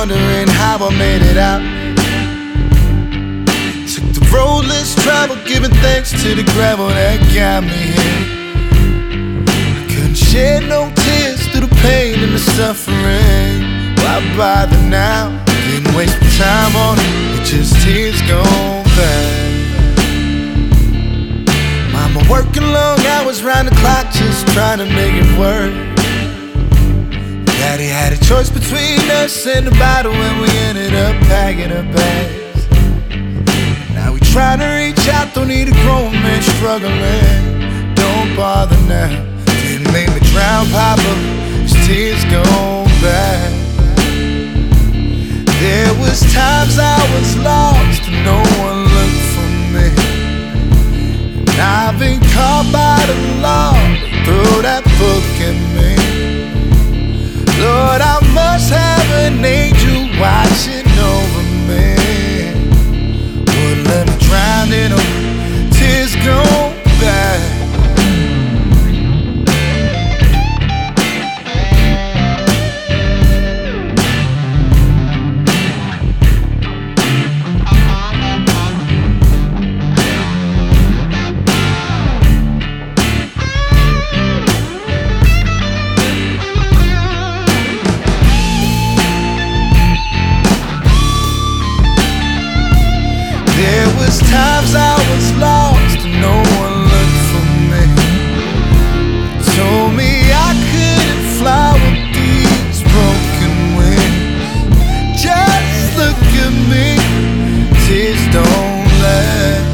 wondering how I made it out. Took the road less traveled, giving thanks to the gravel that got me here. I couldn't shed no tears through the pain and the suffering. Why bother now? Didn't waste my time on it, it just tears gone bad. Mama working long hours round the clock, just trying to make it work. Daddy had a choice between us and the bottle, and we ended up packing our bags. Now we try to reach out, don't need a grown man struggling. Don't bother now, didn't make me drown, Papa. His tears gone bad. let